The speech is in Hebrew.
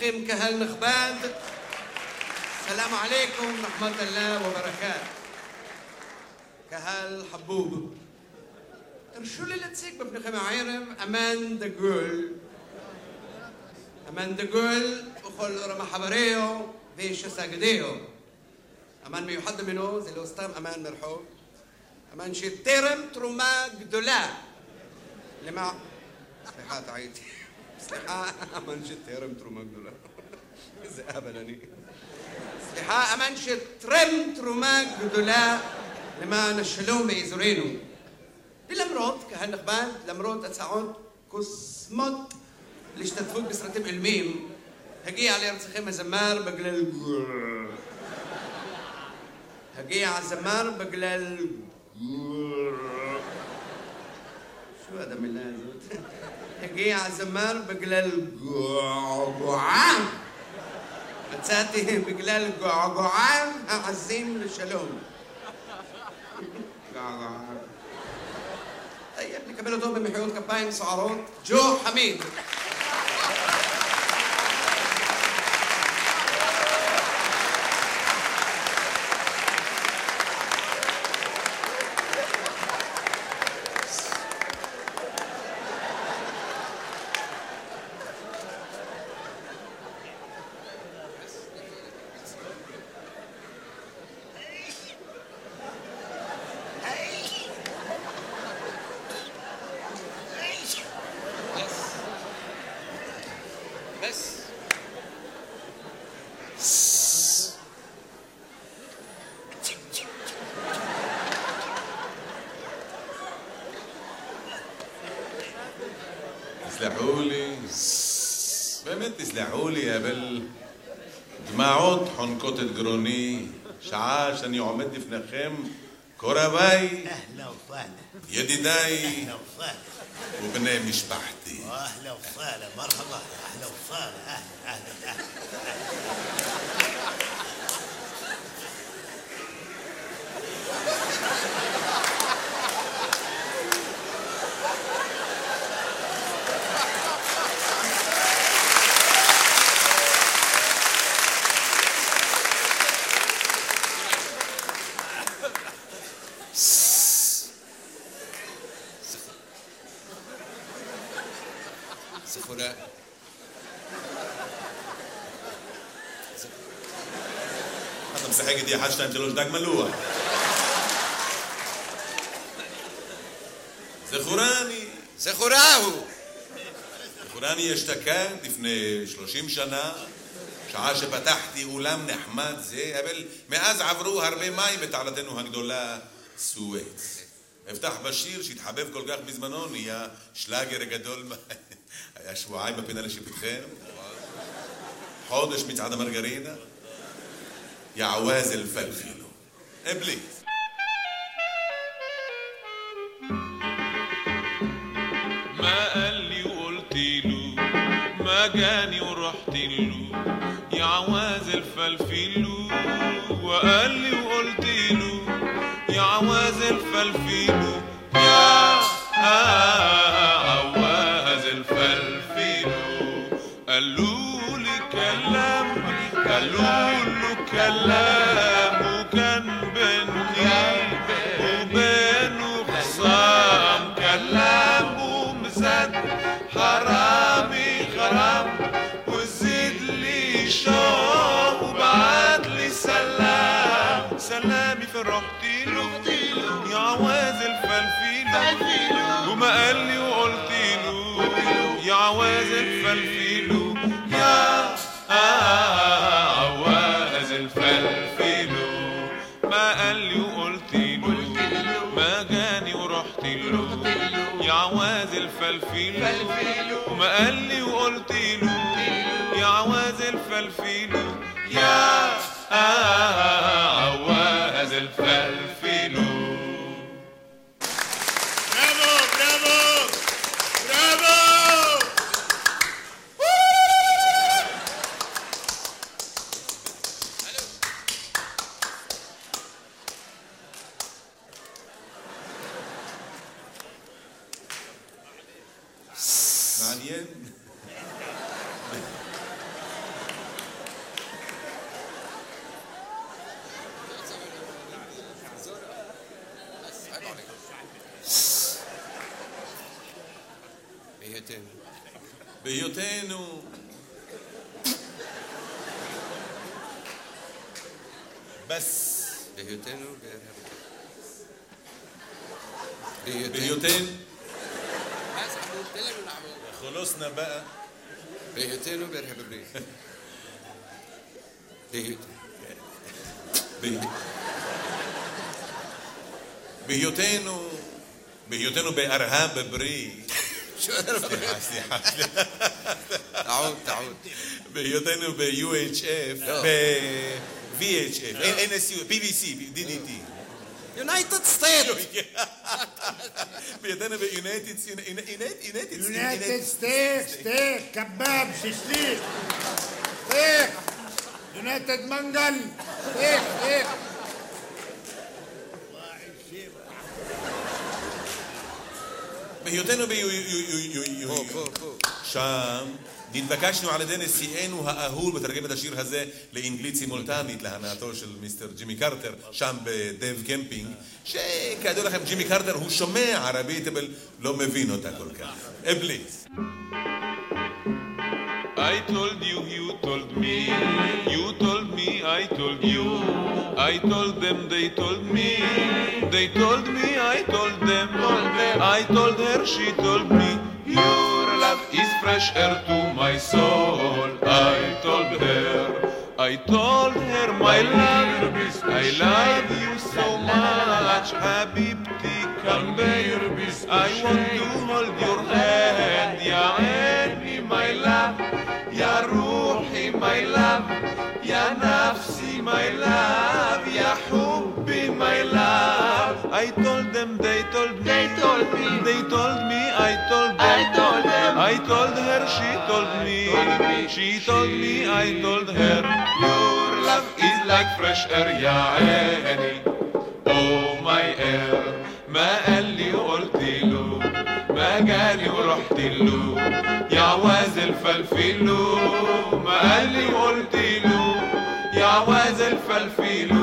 الخيم كهل نخباد السلام عليكم ورحمة الله وبركاته. كهل حبوب. ترشولي لتسيك خيم عيرم أمان دقول. أمان دقول جول وخل رما حبريو فيش ساجديو أمان ميوحد منو زي الأستاذ أمان مرحوب أمان شي تيرم تروما جدولا لما صحيحات عيتي סליחה, אמן שטרם תרומה גדולה. איזה אבל אני. סליחה, אמן שטרם תרומה גדולה למען השלום באזורנו. ולמרות, קהל נכבד, למרות הצעות קוסמות להשתתפות בסרטים אילמים, הגיע לארצכם הזמר בגלל... הגיע הזמר בגלל... شو هذا من הזאת? הגיע הזמר בגלל געגועיו. מצאתי בגלל געגועיו העזים לשלום. געגועיו. נקבל אותו במחיאות כפיים סוערות. ג'ו חמיד. תסלחו לי, באמת תסלחו לי, אבל דמעות חונקות את גרוני, שעה שאני עומד לפניכם, קורביי, ידידיי ובני משפחתי. אהלן וסהלן, מרחבא, אהלן וסהלן, אהלן, אהלן. סחורה. אתה משחק איתי אחת, שתיים, שלוש, דג מלוח. זכורני, סחורה הוא. זכורני אשתקד לפני שלושים שנה, שעה שפתחתי אולם נחמד זה, אבל מאז עברו הרבה מים בתעלתנו הגדולה, סואץ. אפתח בשיר שהתחבב כל כך בזמנו, נהיה שלאגר גדול, أسبوعين ما فينا لا شيء بتخان حوضش ميت على مارجرينا يا عواز الفلفيلو ابليس ما قال لي وقلت له ما جاني ورحت له يا عواز الفلفيلو وقال لي وقلت له يا عواز الفلفيلو كلام وكان بيني وبينه خصام كلامه مزاد حرامي غرام. وزيد لي شوق وبعت لي سلام. سلامي فرحت له. يا عواز الفلفيلو وما قال وقلت له. يا عواز الفلفيلو عواز الفلفيلو ما قال لي وقلت له ما جاني ورحت له. يا عواز قال لي وقلت له. يا عواز يا أيام بيوتين بيوتين بس. بيوتين و... بيوتين. بيوتين. بس قلت لك خلصنا بقى بيهتين بيرحب بريح بيهتلو بيهتين بيوتينو بأرهاب بري شو أرهاب سليحة تعود تعود بيوتينو بيو اتش اف بي في اتش اف ان اس يو بي في سي دي دي تي United States. בהיותנו ב-United States. United States, סטייק, קבב, שישליק. סטייק. United מנגל. סטייק, סטייק. בהיותנו ב... פה, פה, פה. שם נתבקשנו על ידי נשיאנו האהוב לתרגם את השיר הזה לאנגלית סימולטנית להנאתו של מיסטר ג'ימי קרטר שם בדב קמפינג שכידוע לכם ג'ימי קרטר הוא שומע ערבית אבל לא מבין אותה כל כך. אה, please. I told you, you told me, you told me, I told you. I told them, they told me, they told me, I told them. I told her, she told me, is fresh air to my soul. I told her, I told her, my love, I love you so much. Habibti, come. I want to hold your hand. Ya Annie, my love. Ya Ruhi, my love. Ya Nafsi, my love. Ya Hubbi, my love. I told them, they told me. They told me. They told me, I told them. I told I told her she told me. She told me I told her your love is like fresh air يا عيني Oh my air ما قال لي قلت له ما جالي ورحت له يا عواز الفلفلو ما قال لي قلت له يا عواز الفلفلو